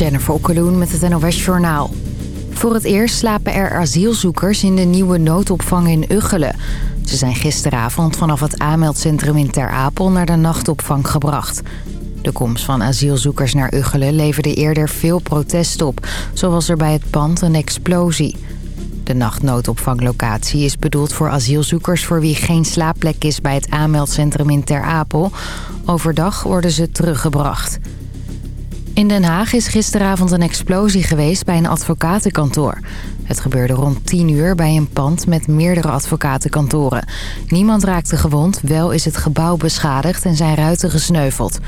Jennifer Okkeloen met het NOS Journaal. Voor het eerst slapen er asielzoekers in de nieuwe noodopvang in Uggelen. Ze zijn gisteravond vanaf het aanmeldcentrum in Ter Apel naar de nachtopvang gebracht. De komst van asielzoekers naar Uggelen leverde eerder veel protest op. Zo was er bij het pand een explosie. De nachtnoodopvanglocatie is bedoeld voor asielzoekers... voor wie geen slaapplek is bij het aanmeldcentrum in Ter Apel. Overdag worden ze teruggebracht. In Den Haag is gisteravond een explosie geweest bij een advocatenkantoor. Het gebeurde rond 10 uur bij een pand met meerdere advocatenkantoren. Niemand raakte gewond, wel is het gebouw beschadigd en zijn ruiten gesneuveld.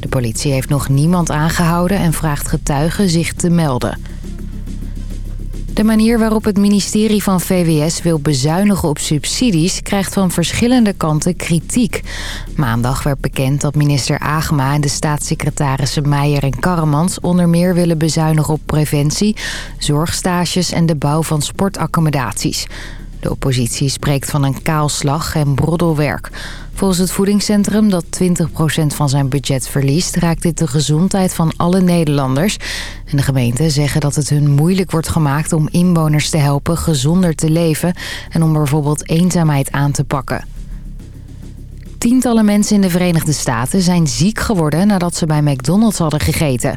De politie heeft nog niemand aangehouden en vraagt getuigen zich te melden. De manier waarop het ministerie van VWS wil bezuinigen op subsidies... krijgt van verschillende kanten kritiek. Maandag werd bekend dat minister Agema en de staatssecretarissen Meijer en Karremans... onder meer willen bezuinigen op preventie, zorgstages en de bouw van sportaccommodaties. De oppositie spreekt van een kaalslag en broddelwerk. Volgens het voedingscentrum dat 20% van zijn budget verliest... raakt dit de gezondheid van alle Nederlanders. En de gemeenten zeggen dat het hun moeilijk wordt gemaakt... om inwoners te helpen gezonder te leven... en om bijvoorbeeld eenzaamheid aan te pakken. Tientallen mensen in de Verenigde Staten zijn ziek geworden nadat ze bij McDonald's hadden gegeten.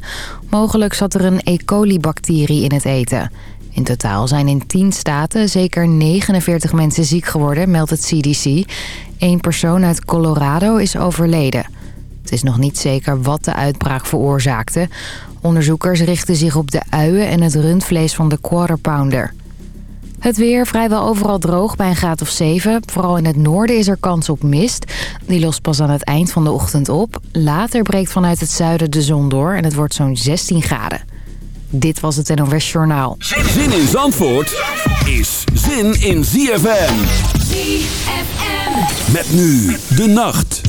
Mogelijk zat er een E. coli-bacterie in het eten. In totaal zijn in 10 staten zeker 49 mensen ziek geworden, meldt het CDC. Eén persoon uit Colorado is overleden. Het is nog niet zeker wat de uitbraak veroorzaakte. Onderzoekers richten zich op de uien en het rundvlees van de quarter pounder. Het weer vrijwel overal droog bij een graad of 7. Vooral in het noorden is er kans op mist. Die lost pas aan het eind van de ochtend op. Later breekt vanuit het zuiden de zon door en het wordt zo'n 16 graden. Dit was het NOS Journaal. Zin in Zandvoort is zin in ZFM. ZFM. Met nu de nacht.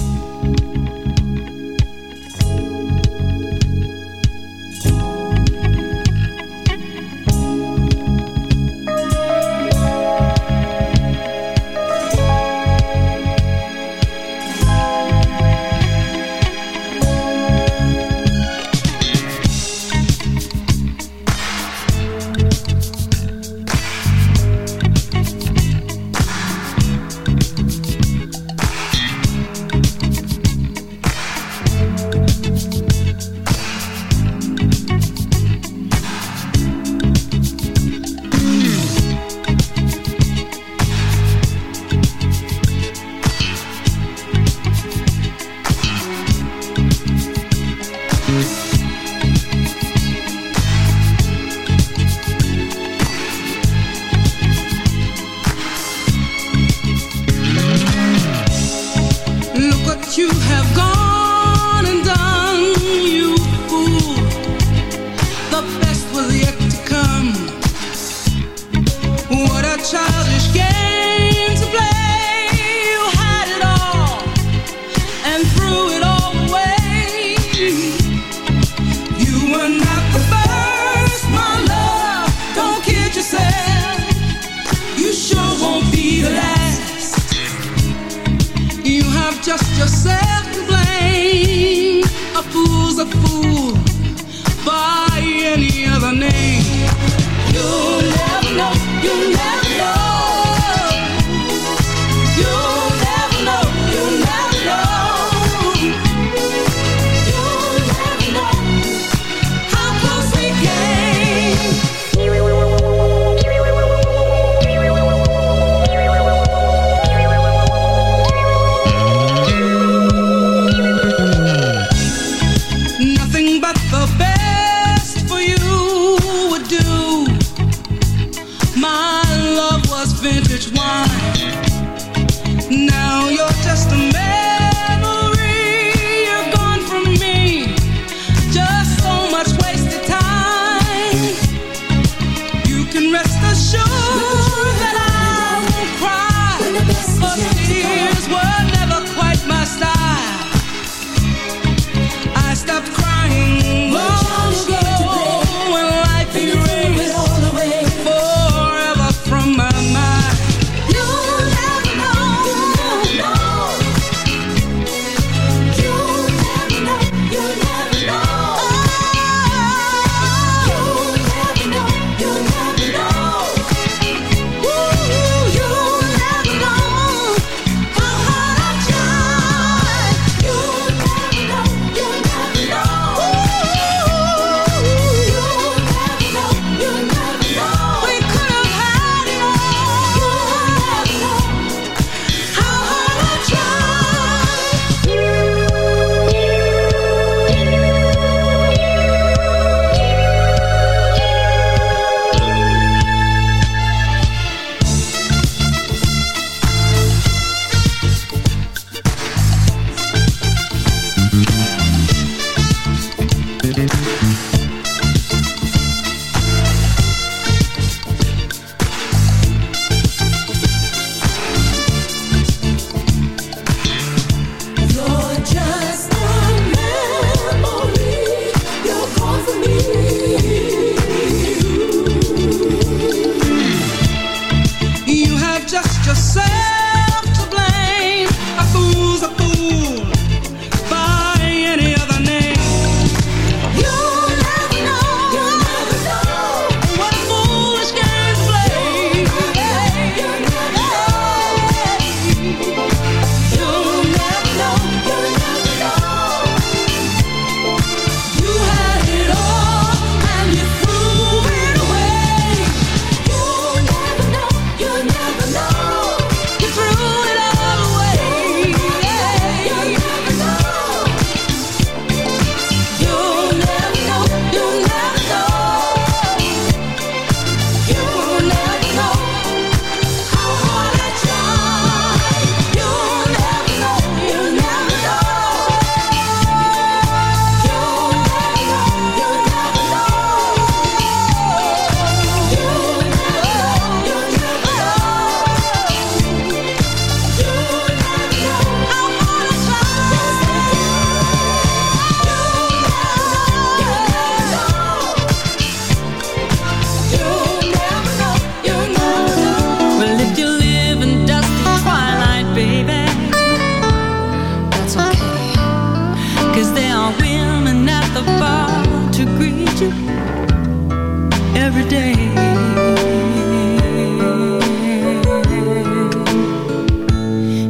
Every day.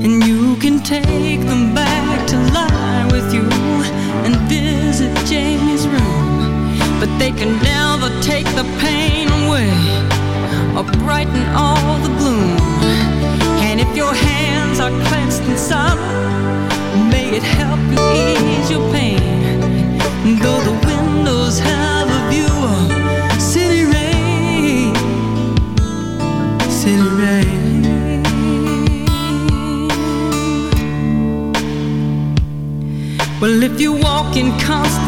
And you can take them back to lie with you and visit Jamie's room. But they can never take the pain away or brighten all the gloom. And if your hands are clenched in sorrow, may it help you ease your pain.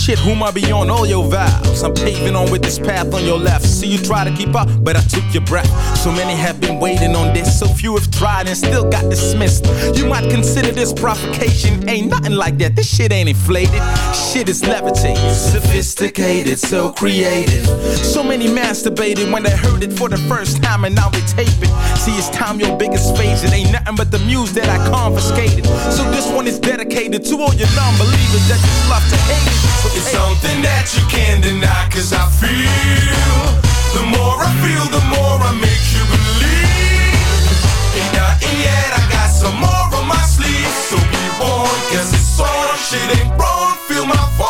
shit, whom I be on all your vibes. I'm paving on with this path on your left. See you try to keep up, but I took your breath. So many have been waiting on this, so few have tried and still got dismissed. You might consider this provocation, ain't nothing like that. This shit ain't inflated, shit is levitated, sophisticated, so creative. So many masturbated when they heard it for the first time, and now they tape it. See, it's time your biggest phase. It ain't nothing but the muse that I confiscated. So this one is dedicated to all your non-believers that just love to hate it. So it's hey. something that you can't deny, cause I feel. The more I feel, the more I make you believe. Ain't nothing yet, I got some more on my sleeve. So be warned, cause this sort of shit ain't wrong. Feel my fault.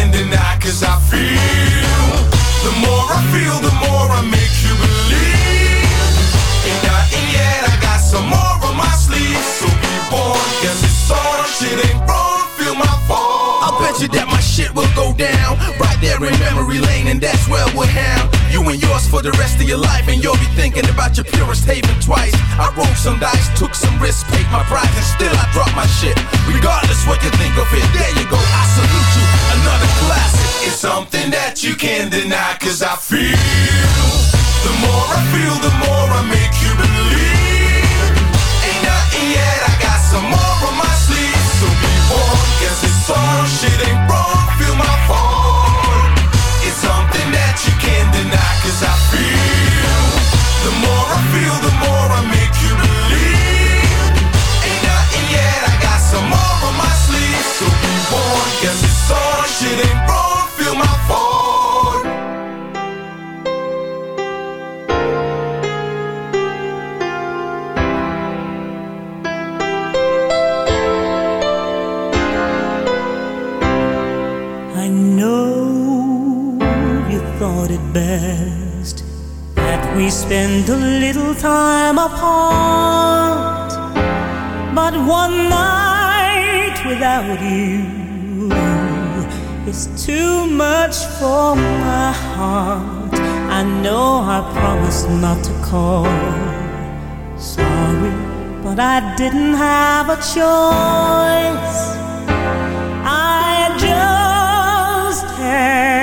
You can't deny, cause I feel. The more I feel, the more I make you believe. Ain't nothing yet, I got some more on my sleeve. So be warned, cause it's on, shit ain't wrong, you that my shit will go down right there in memory lane, and that's where we'll have you and yours for the rest of your life. And you'll be thinking about your purest haven twice. I rolled some dice, took some risks, paid my price, and still I drop my shit. Regardless what you think of it, there you go. I salute you, another classic. It's something that you can't deny, cause I feel. The more I feel, the more I make you believe. Ain't nothing yet, I got some more on my sleeve. So be warned, on, shit ain't wrong, feel my fall. It's something that you can't deny, cause I feel. The more I feel, the more I make you believe. Ain't nothing yet, I got some more on my sleeve. So be warned, guess it's on, shit ain't I know you thought it best that we spend a little time apart. But one night without you is too much for my heart. I know I promised not to call. Sorry, but I didn't have a choice. Just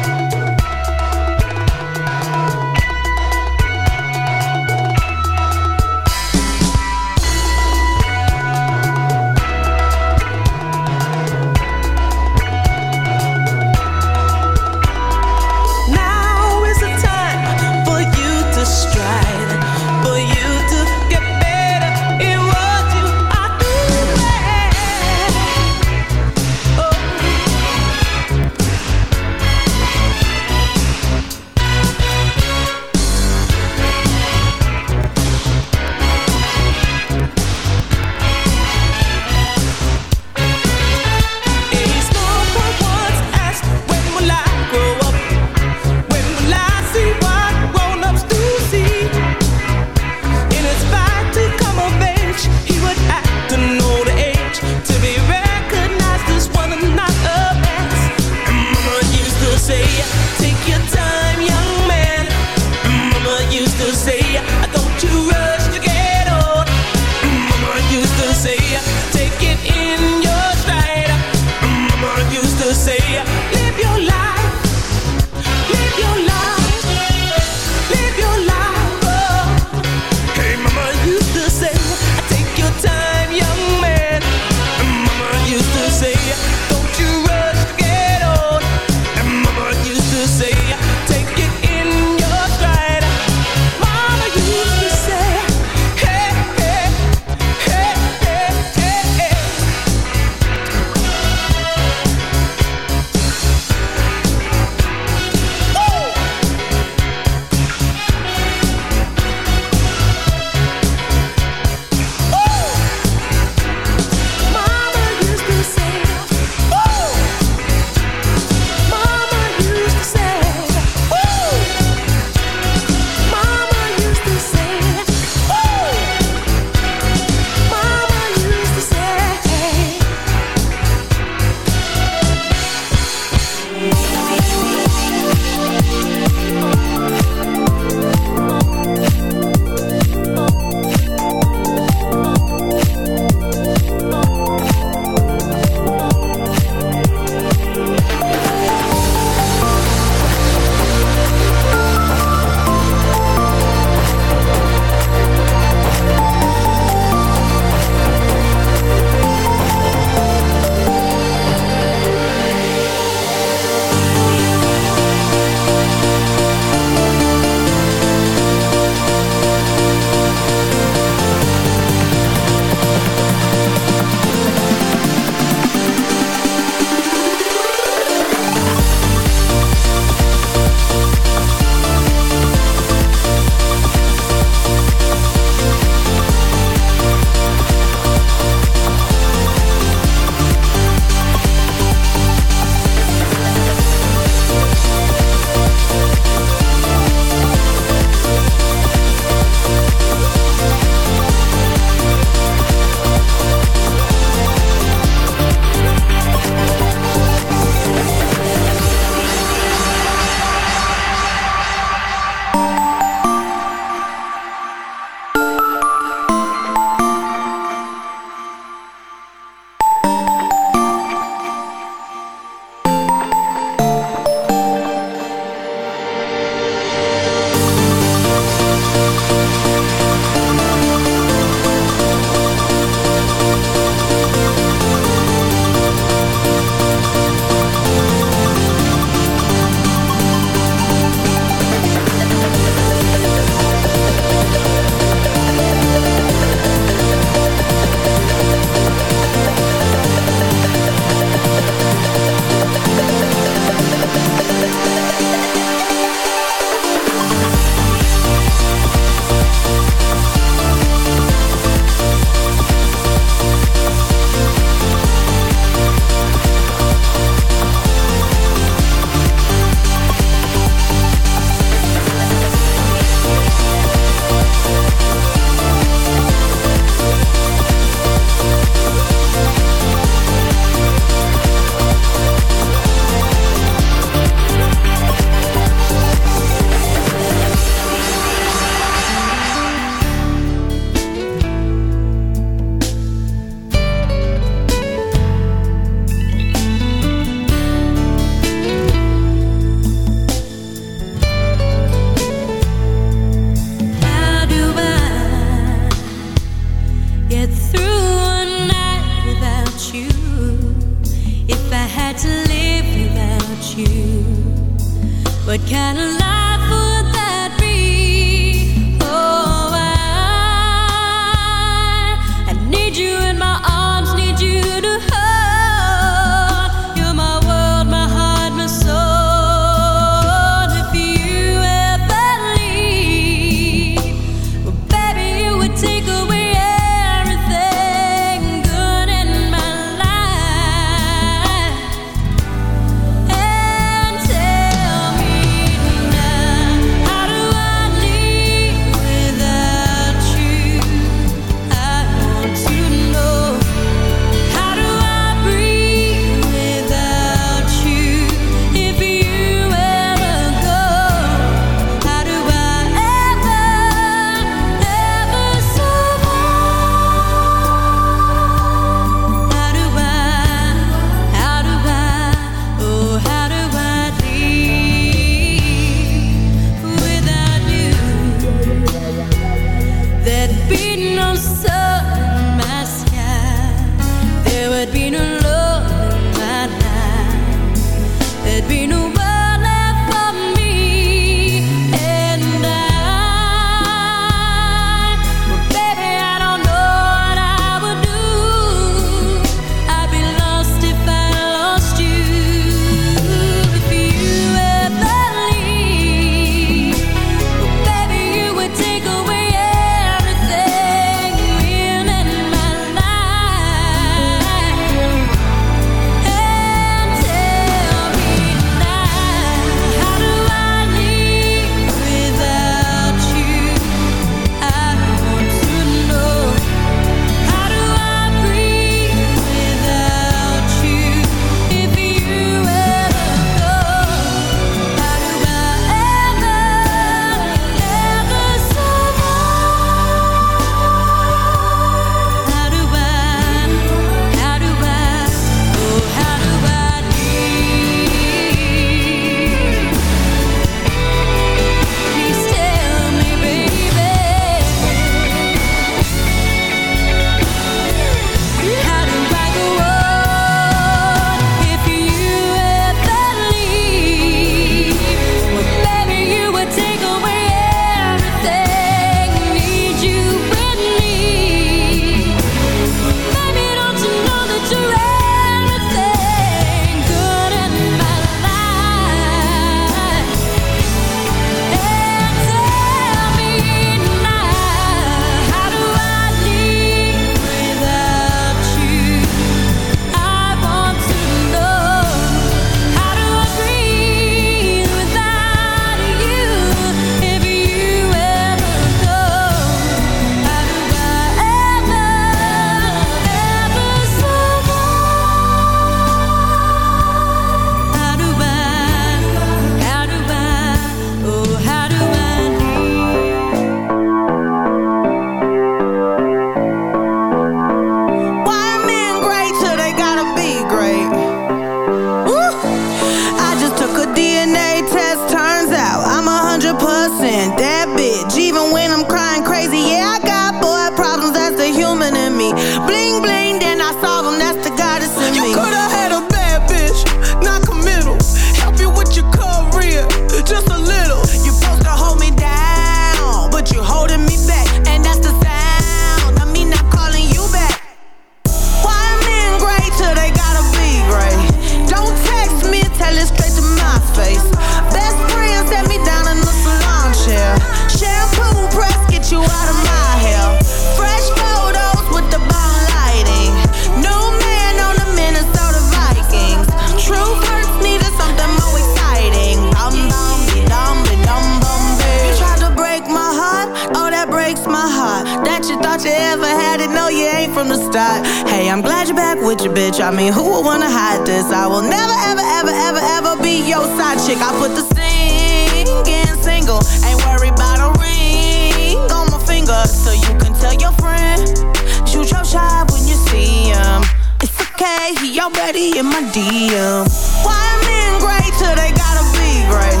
already in my DM. Why men great till they gotta be great?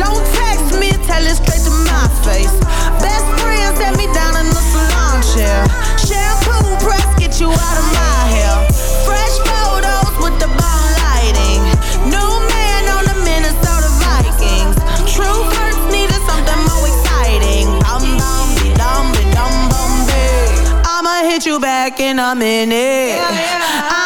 Don't text me, tell it straight to my face. Best friends, set me down in the salon chair. Shampoo press, get you out of my hair. Fresh photos with the bomb lighting. New man on the Minnesota Vikings. True first needed something more exciting. Dum dum dum dum dum dum. I'ma hit you back in a minute. Yeah, yeah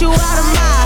You out of my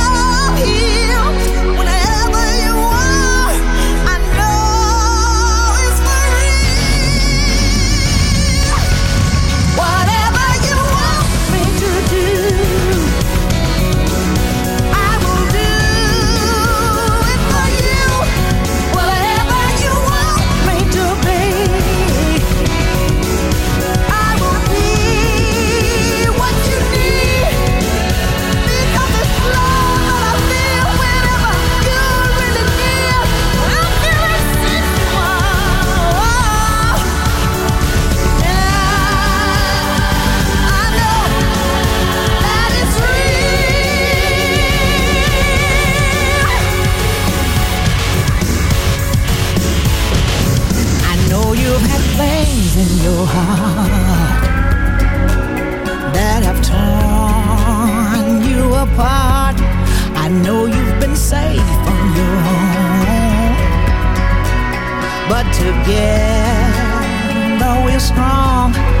Yeah, know we're strong.